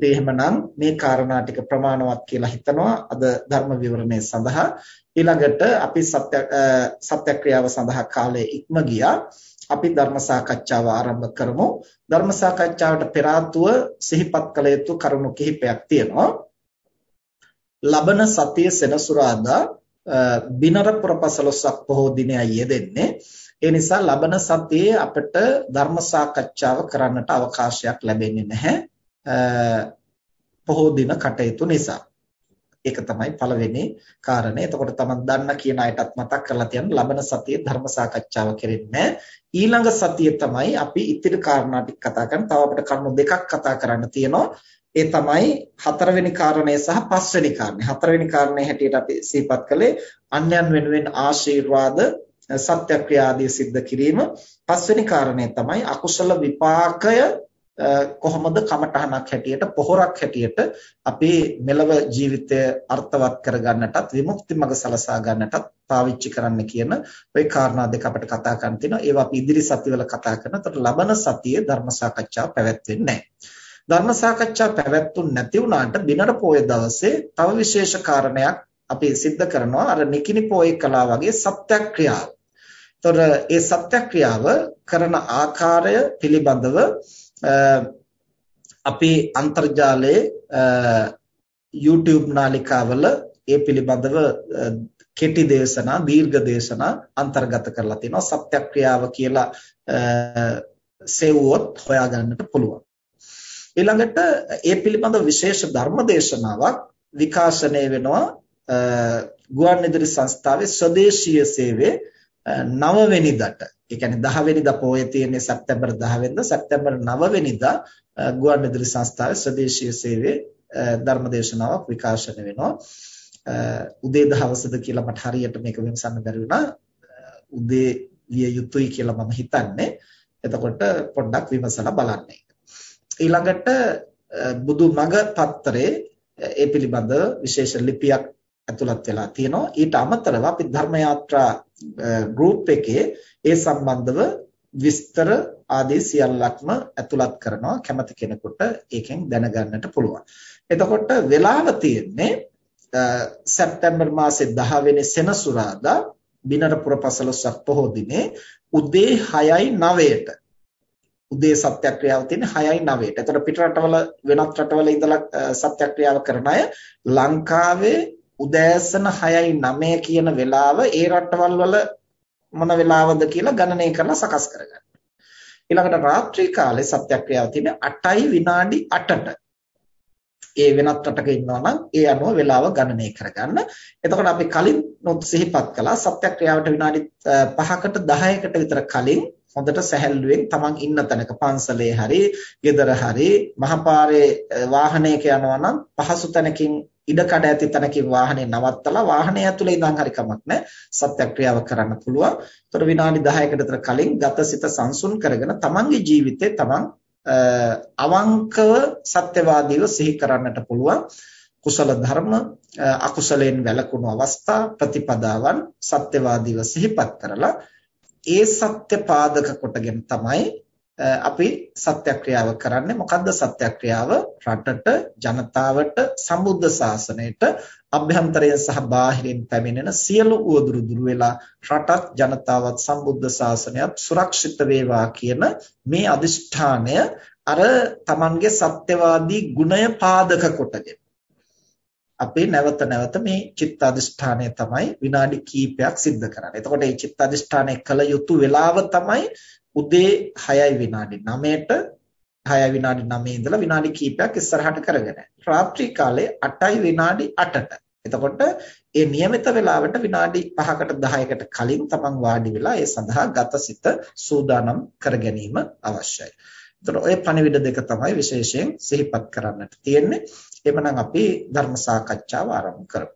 ඉතින් එහෙමනම් මේ කාරණා ටික ප්‍රමාණවත් කියලා හිතනවා අද ධර්ම විවරණය සඳහා ඊළඟට අපි සත්‍ය සත්‍යක්‍රියාව සඳහා කාලය ඉක්ම ගියා. අපි ධර්ම සාකච්ඡාව ආරම්භ කරමු. ධර්ම සාකච්ඡාවට පෙර සිහිපත් කළ යුතු කරුණු කිහිපයක් තියෙනවා. ලබන සතිය සෙනසුරාදා බිනර පුරපසළොස්වක පොහොව දිනයයි යෙදෙන්නේ. ඒ නිසා ලබන සතියේ අපිට ධර්ම සාකච්ඡාව කරන්නට අවකාශයක් ලැබෙන්නේ නැහැ. පොහොව දින කටයුතු නිසා. ඒක තමයි පළවෙනි කාරණේ. එතකොට තමන් දන්න කියන අයටත් මතක් කරලා තියන්න ලබන සතියේ ධර්ම සාකච්ඡාව කෙරෙන්නේ ඊළඟ සතියේ තමයි අපි ඉතිරි කාරණා ටික කතා කරන්න. තව අපිට කරුණු දෙකක් කතා කරන්න තියෙනවා. ඒ තමයි හතරවෙනි කාරණය සහ පස්වෙනි කාරණය. හතරවෙනි කාරණේ හැටියට අපි සිහිපත් කළේ අන්‍යයන් වෙනුවෙන් ආශිර්වාද සත්‍යක්‍රියාදී සිද්ධ කිරීම. පස්වෙනි කාරණය තමයි අකුසල විපාකය කොහොමද කමඨහනක් හැටියට පොහොරක් හැටියට අපේ මෙලව ජීවිතය අර්ථවත් කරගන්නටත් විමුක්ති මඟ සලසා ගන්නටත් පාවිච්චි කරන්න කියන ওই කාරණා දෙක අපිට කතා කරන්න තියෙනවා. ඒවා අපි ඉදිරි සතිවල කතා කරනවා. ඒතකොට ලබන සතියේ ධර්ම සාකච්ඡාව පැවැත්වෙන්නේ නැහැ. ධර්ම සාකච්ඡා පැවැත්තුන් නැති වුණාට බිනර පොය දවසේ තව විශේෂ කාරණයක් අපි सिद्ध කරනවා. අර නිකිනි පොයේ කලා වගේ සත්‍යක්‍රියාව. ඒතොර ඒ සත්‍යක්‍රියාව කරන ආකාරය පිළිබඳව අපේ අන්තර්ජාලයේ YouTube නාලිකාවල ඒ පිළිබඳව කෙටි දේශනා දීර්ඝ දේශනා අන්තර්ගත කරලා තිනවා සත්‍යක්‍රියාව කියලා සෙව්වොත් හොයාගන්නට පුළුවන්. ඊළඟට ඒ පිළිබඳ විශේෂ ධර්ම දේශනාවක් විකාශනය වෙනවා ගුවන්විදුලි සංස්ථාවේ ස්වදේශීය සේවයේ 9 වෙනිදාට ඒ කියන්නේ 10 වෙනිදා පොයේ තියෙන්නේ සැප්තැම්බර් 10 වෙනිදා සැප්තැම්බර් 9 වෙනිදා ගුවන්විදුලි සංස්ථාවේ ස්වදේශීය සේවයේ ධර්මදේශනාවක් විකාශනය වෙනවා. උදේ දහවසද කියලා මට හරියට මේක විමසන්න බැරි වුණා. උදේ විය යුතුයි කියලා මම හිතන්නේ. එතකොට පොඩ්ඩක් විමසලා බලන්න ඊළඟට බුදු මග පත්‍රයේ ඒ පිළිබඳ විශේෂ ලිපියක් ඇතුළත් වෙලා තියෙනවා ඊට අමතරව අපි ධර්ම යාත්‍රා ගෲප් එකේ ඒ සම්බන්ධව විස්තර ආදී සියල්ලක්ම ඇතුළත් කරනවා කැමති කෙනෙකුට ඒකෙන් දැනගන්නට පුළුවන්. එතකොට වෙලාව තියෙන්නේ සැප්තැම්බර් මාසේ 10 වෙනි සෙනසුරාදා බිනර පුරපසළොස්වක පොහොය දිනේ උදේ 6යි 9ට උදේ සත්‍යක්‍රියාව තියෙන්නේ 6යි 9ට. එතකොට පිට රටවල වෙනත් රටවල ඉඳලා සත්‍යක්‍රියාව කරන අය ලංකාවේ උදෑසන 6යි 9 කියන වෙලාව ඒ රටවල් වල මොන වෙලාවද කියලා ගණනය කරලා සකස් කරගන්න. ඊළඟට රාත්‍රී කාලේ සත්‍යක්‍රියාව තියෙන්නේ 8යි විනාඩි 8ට. ඒ වෙනත් රටක ඉන්නවා නම් ඒ අනුව වෙලාව ගණනය කරගන්න. එතකොට අපි කලින් නොත් සිහිපත් කළා සත්‍යක්‍රියාවට විනාඩි 5කට 10කට විතර කලින් හොඳට සැහැල්ලුවෙන් තමන් ඉන්න තැනක පන්සලේ හරි ගෙදර හරි මහපාරේ වාහනයක යනවා නම් පහසු තැනකින් ඉඩකඩ ඇති තැනකින් වාහනේ නවත්තලා වාහනේ ඇතුලේ ඉඳන් හරි කමක් නැහැ සත්‍යක්‍රියාව කරන්න පුළුවන්. ඒතර විනාඩි 10කට විතර කලින් ගතසිත සංසුන් කරගෙන තමන්ගේ ජීවිතේ තමන් අවංකව සත්‍යවාදීව සිහි කරන්නට පුළුවන්. කුසල ධර්ම අකුසලයෙන් වැළකුණු අවස්ථා ප්‍රතිපදාවන් සත්‍යවාදීව සිහිපත් කරලා ඒ සත්‍ය පාදක කොටගෙන තමයි අපි සත්‍යක්‍රියාව කරන්නේ මොකද්ද සත්‍යක්‍රියාව රටට ජනතාවට සම්බුද්ධ ශාසනයට අභ්‍යන්තරයෙන් සහ බාහිරින් පැමිණෙන සියලු උවදුරු දුර වෙලා රටත් ජනතාවත් සම්බුද්ධ ශාසනයත් සුරක්ෂිත වේවා කියන මේ අදිෂ්ඨානය අර Tamanගේ සත්‍යවාදී ගුණය පාදක කොටගෙන අපේ නැවත නැවත මේ චිත්ත අධිෂ්ඨානය තමයි විනාඩි කිහිපයක් සිද්ධ කරන්නේ. එතකොට මේ චිත්ත අධිෂ්ඨානය කළ යුතු වෙලාව තමයි උදේ 6යි විනාඩි 9ට 6යි විනාඩි 9 ඉඳලා විනාඩි කිහිපයක් ඉස්සරහට කරගෙන. රාත්‍රී කාලේ 8යි විනාඩි 8ට. එතකොට ඒ નિયમિત වෙලාවට විනාඩි 5කට 10කට කලින් තමන් වාඩි වෙලා ඒ සඳහා ගතසිත සූදානම් කර ගැනීම අවශ්‍යයි. එතකොට ওই පණිවිඩ දෙක තමයි විශේෂයෙන් සිහිපත් කරන්නට තියෙන්නේ. එhmenan අපි ධර්ම සාකච්ඡාව ආරම්භ කරමු.